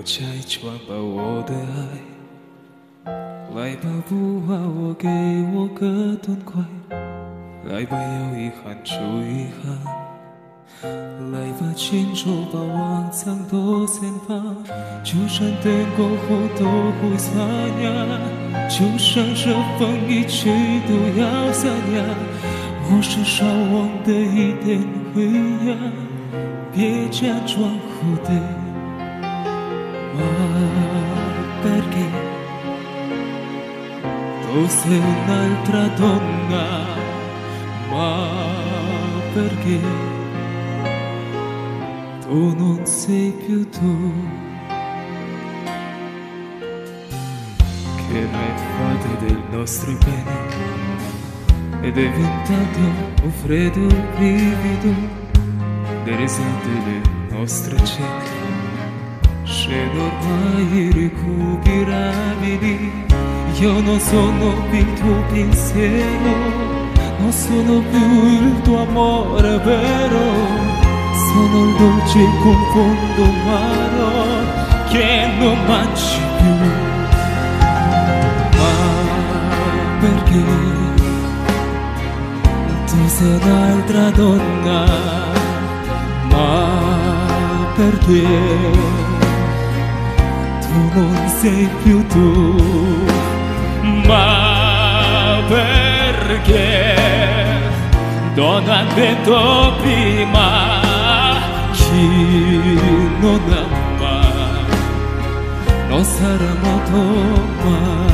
我拆穿吧我的爱，来吧，不怕我给我个痛快，来吧，有遗憾就遗憾，来吧，牵手把往常都先放，就算等过后都会散呀，就算这风一吹都要散呀，我是少忘的一点回呀，别假装后悔。Perché tu sei un'altra donna? Ma perché tu non sei più tu? Che mai fate del nostro bene? È diventato un freddo brivido le risate delle nostre cene scene ormai irrecuperabili. Io non sono più il tuo pensiero, non sono più il tuo amore vero, sono il dolce confondo amaro che non mangi più. Ma perché tu sei un'altra donna? Ma perché? Tu non sei più tu, ma perché donna detto prima chi non ama non sarà amato mai.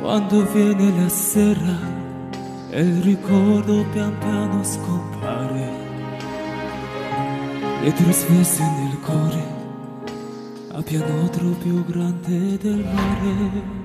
Quando viene la sera e il ricordo pian piano scompare, le trasmesse nel pianotro più grande del mare.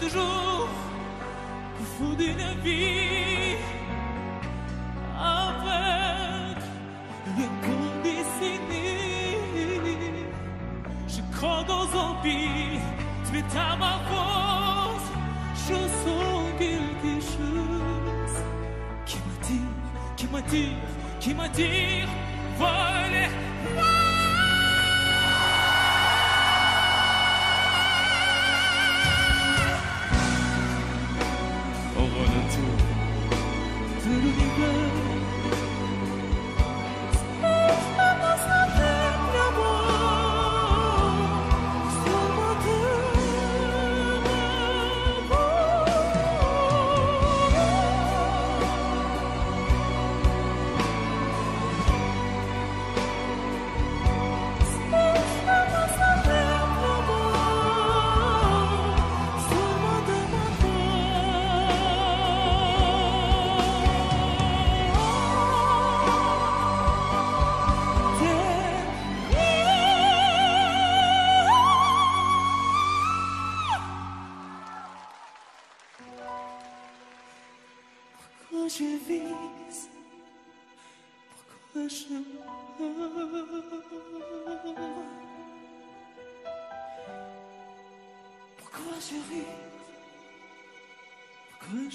Toujours au fond d'une vie avec l'inconditionné. Je crois dans un vie, tu es à ma force, je sens quelque chose qui m'attire, qui m'attire, qui m'attire,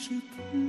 是。不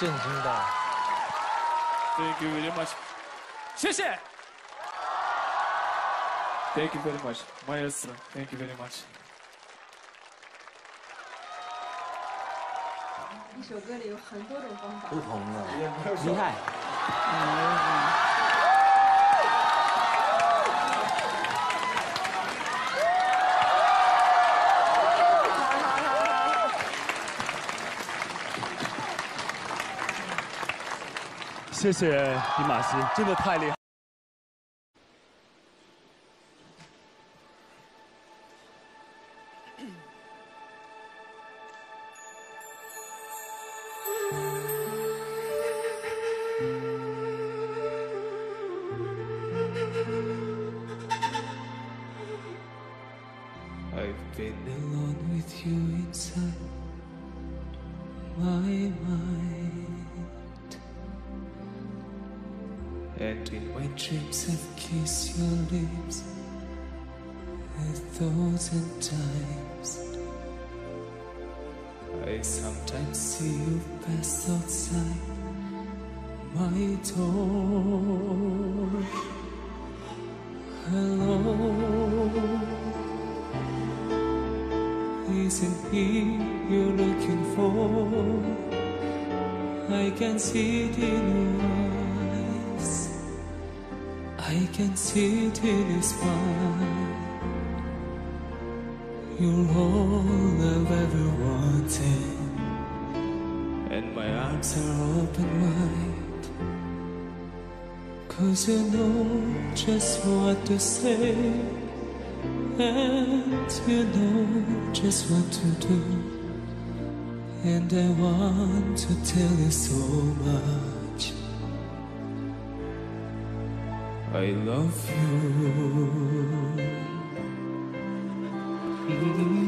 震惊到。Thank you very much. 谢谢。Thank you very much, Maestro. Thank you very much. 一首歌里有很多种方法。不同的，厉害。谢谢迪马斯，真的太厉害。Sometimes see you pass outside my door. Hello. Isn't he you're looking for? I can see it in your eyes. I can see it in his smile. You're all I've ever wanted, arms are open wide. Cause you know just what to say, and you know just what to do. And I want to tell you so much. I love you. I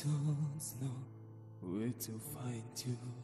don't know where to find you.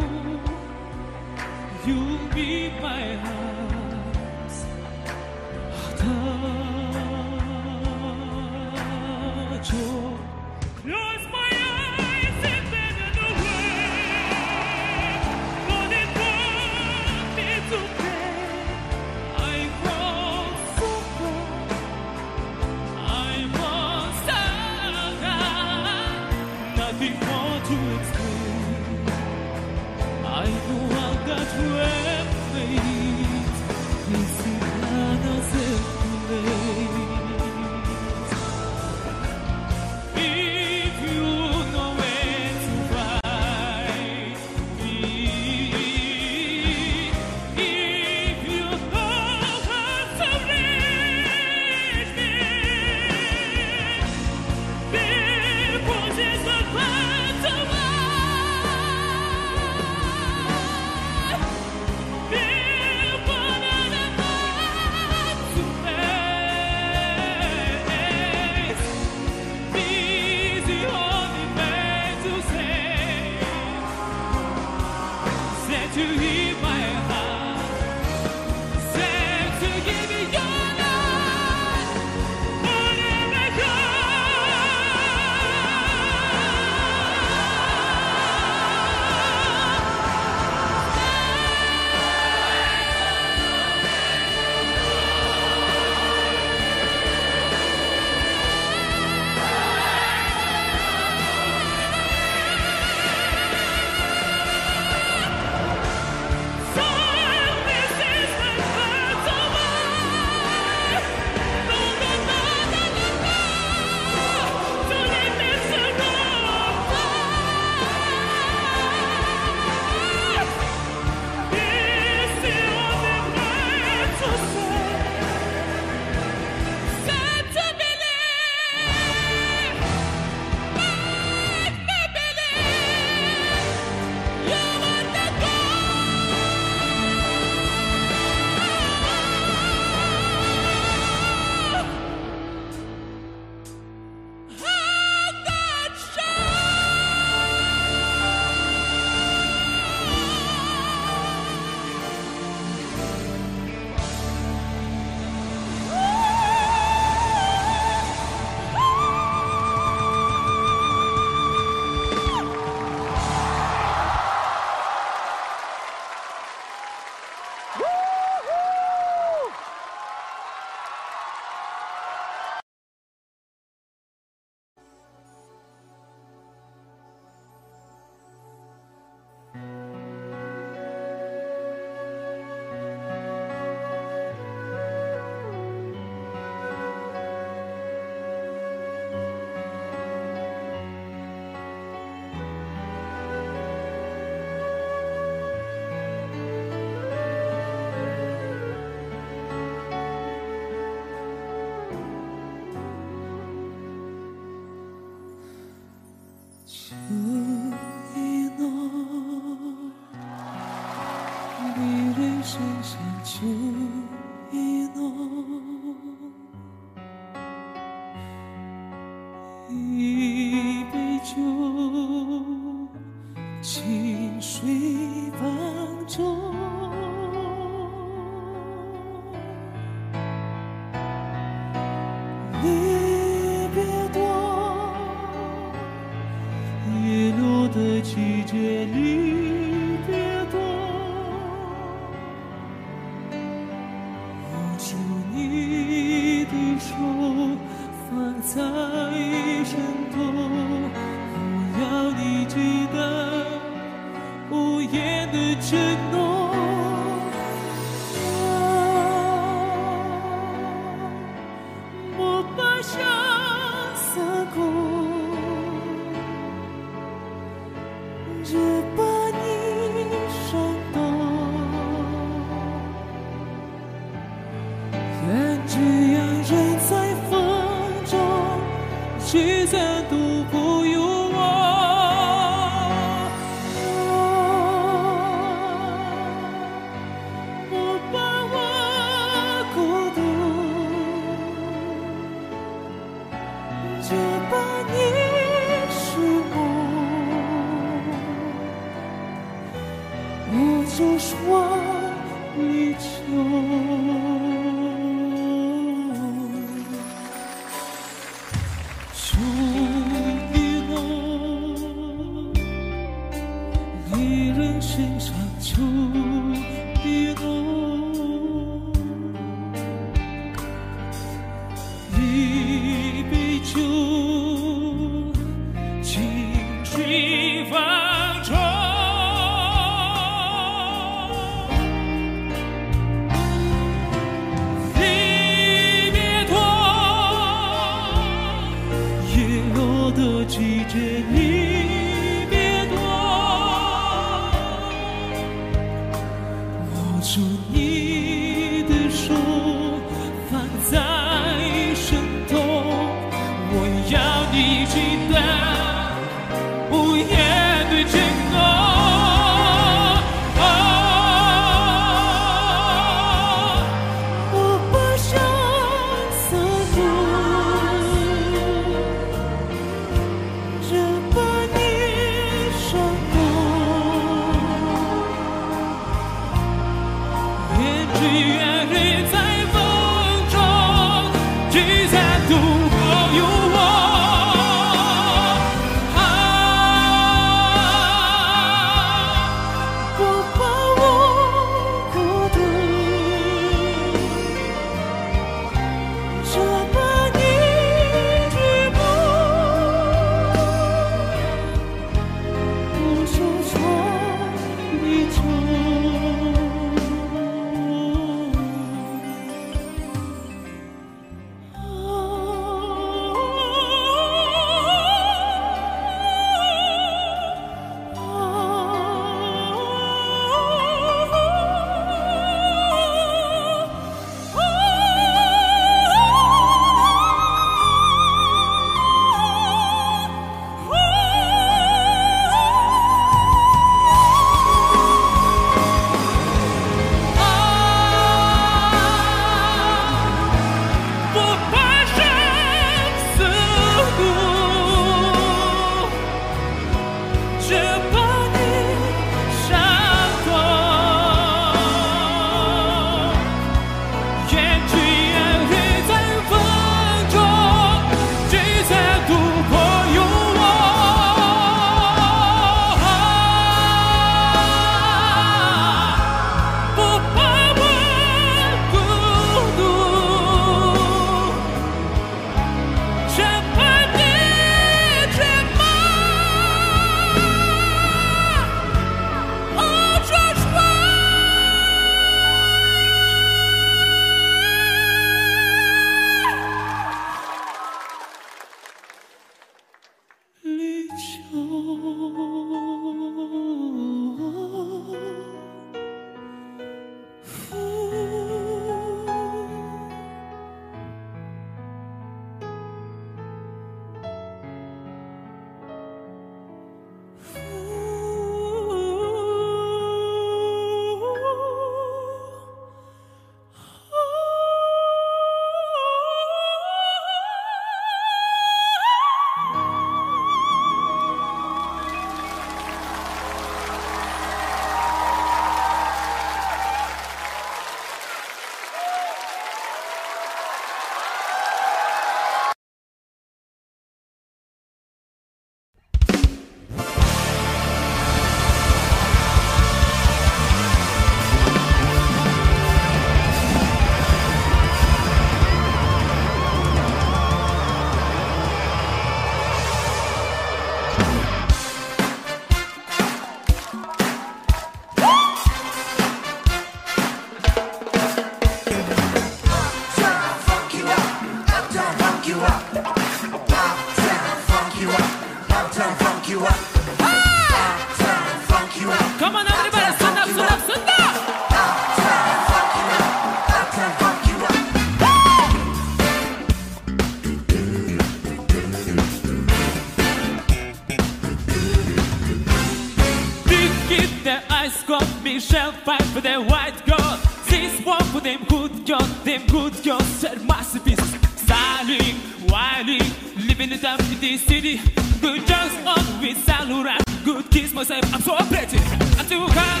Cold, Michelle fight for the white gold. This one for them good girls, them good girls said masterpieces. Styling, wilding, living it up in this city. Good jokes on with Saint Laurent. Good kiss myself, I'm so pretty. I'm too hot.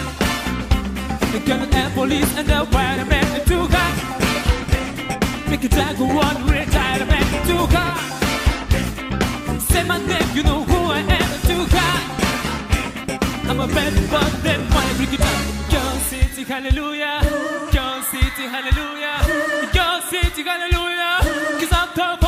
The girl and police and the fireman are too hot. Make a jack one retirement, too hot. Say my name, you know who I am, too hot. I'm a bad but then wanna break it down. Girl City, hallelujah. Girl City, hallelujah. Girl City, hallelujah. Cause I'm the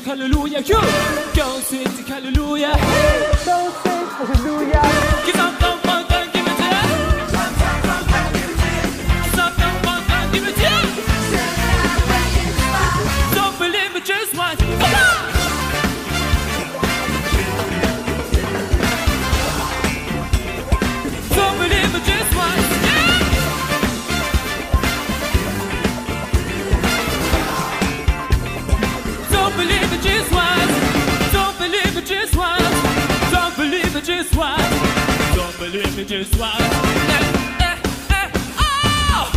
city, hallelujah. You. Go city, hallelujah. Go city, hallelujah. Cause I'm the one de soi. Eh, eh, eh, oh.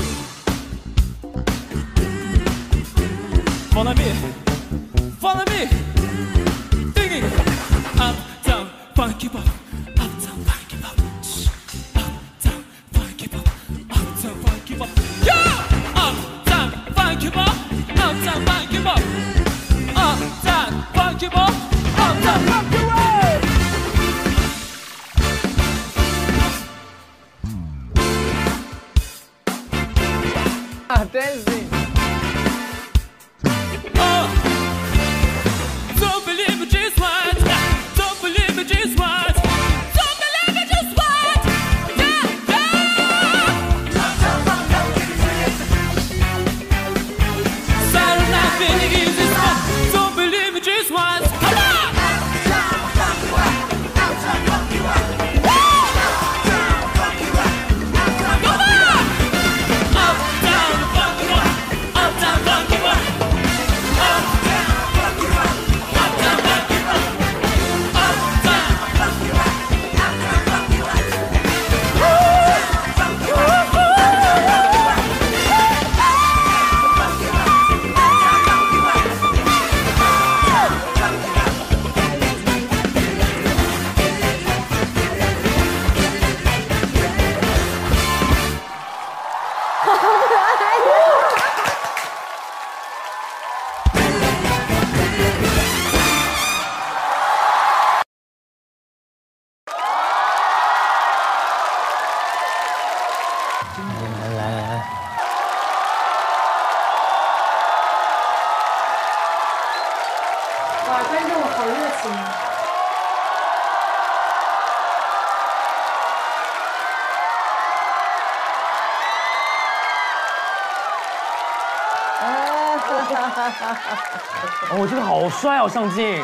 Mon ami. Dancing. 我觉得好帅哦，上镜。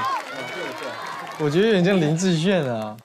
我觉得有点像林志炫啊。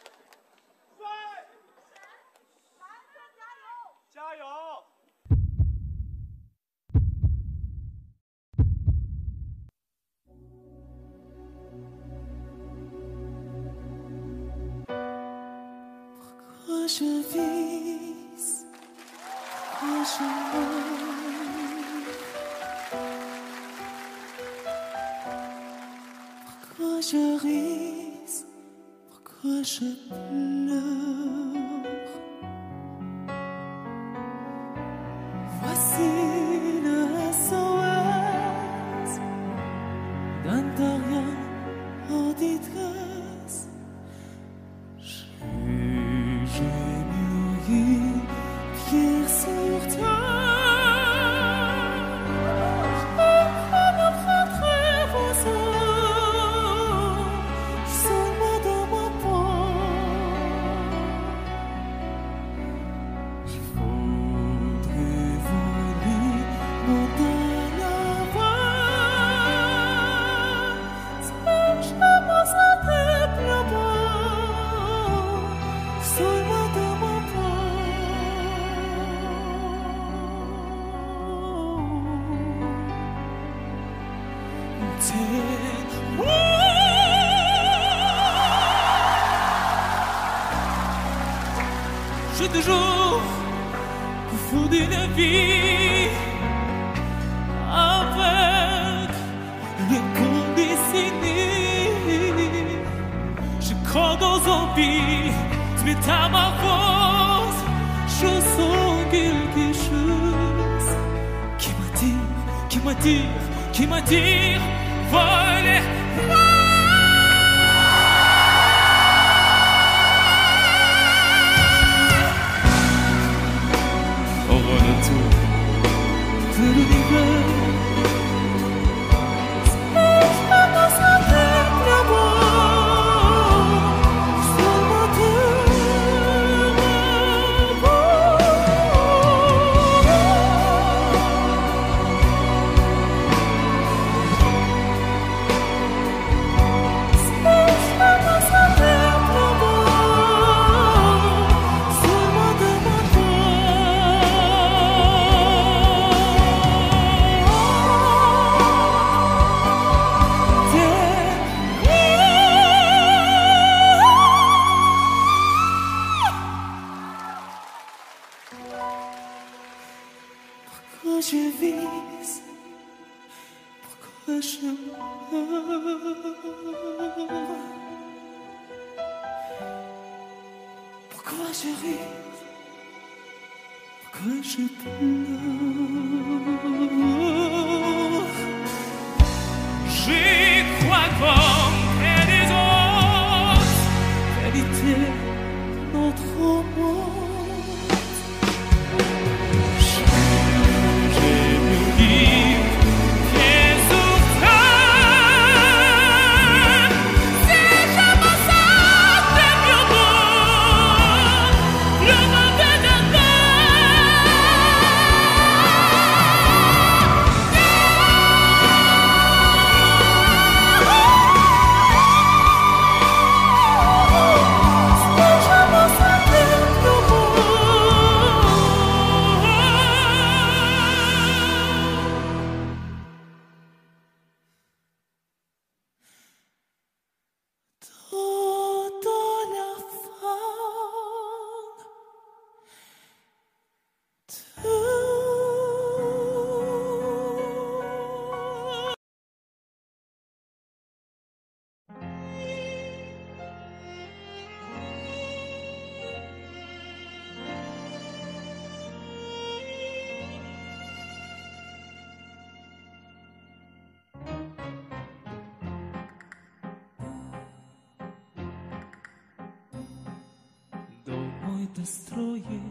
дострое,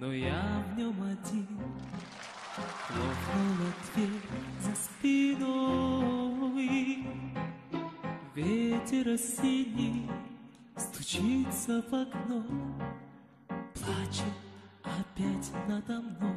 но я в нем один. Хлопнула ответ за спиной, ветер осенний стучится в окно, плачет опять надо мной.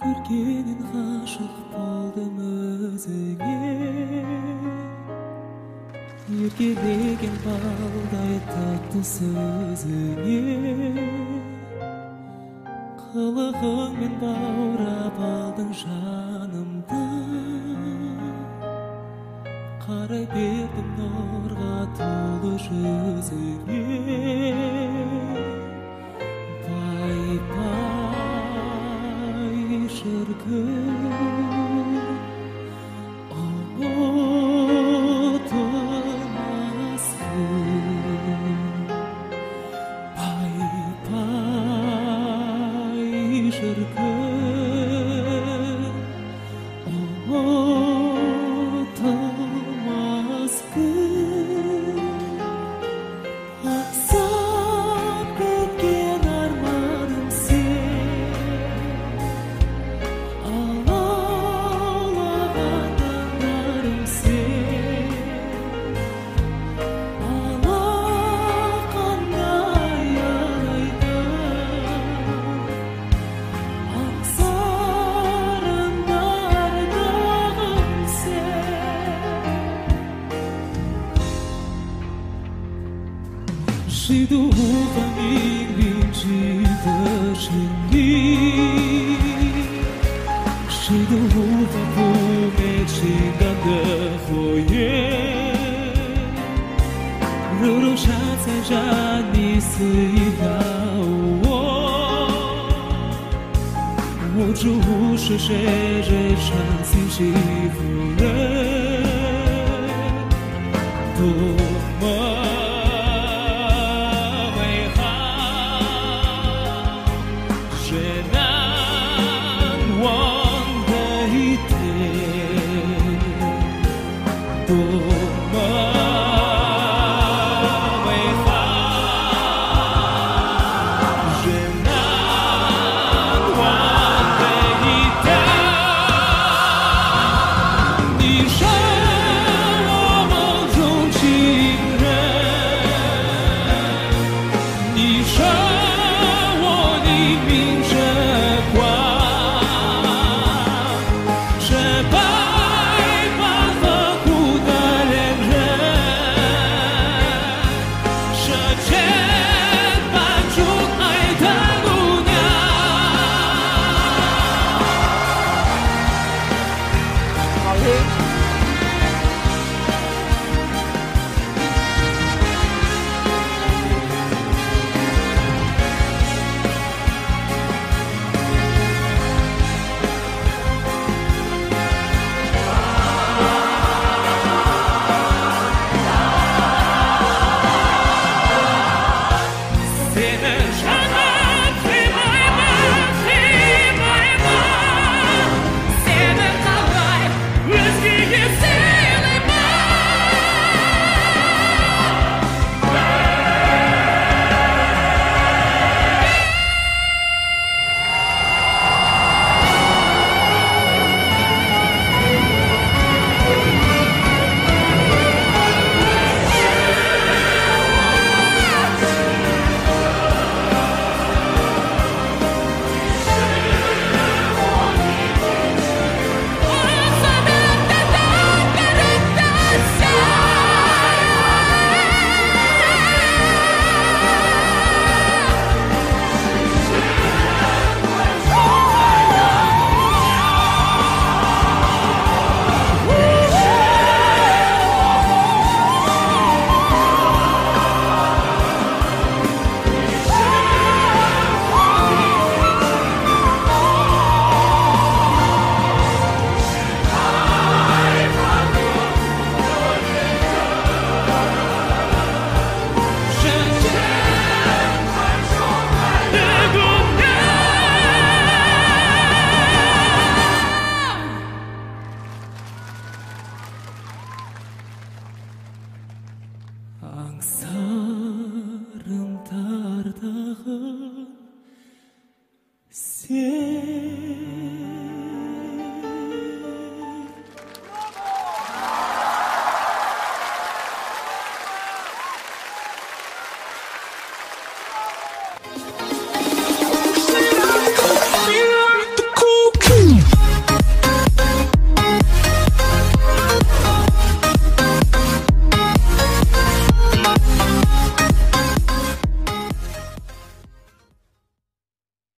көргеннен ғашық болдым өзіңе еркелеген балдай татты сөзіңе қылығыңмен баурап алдың жанымды қарай бердім нұрға толы жүр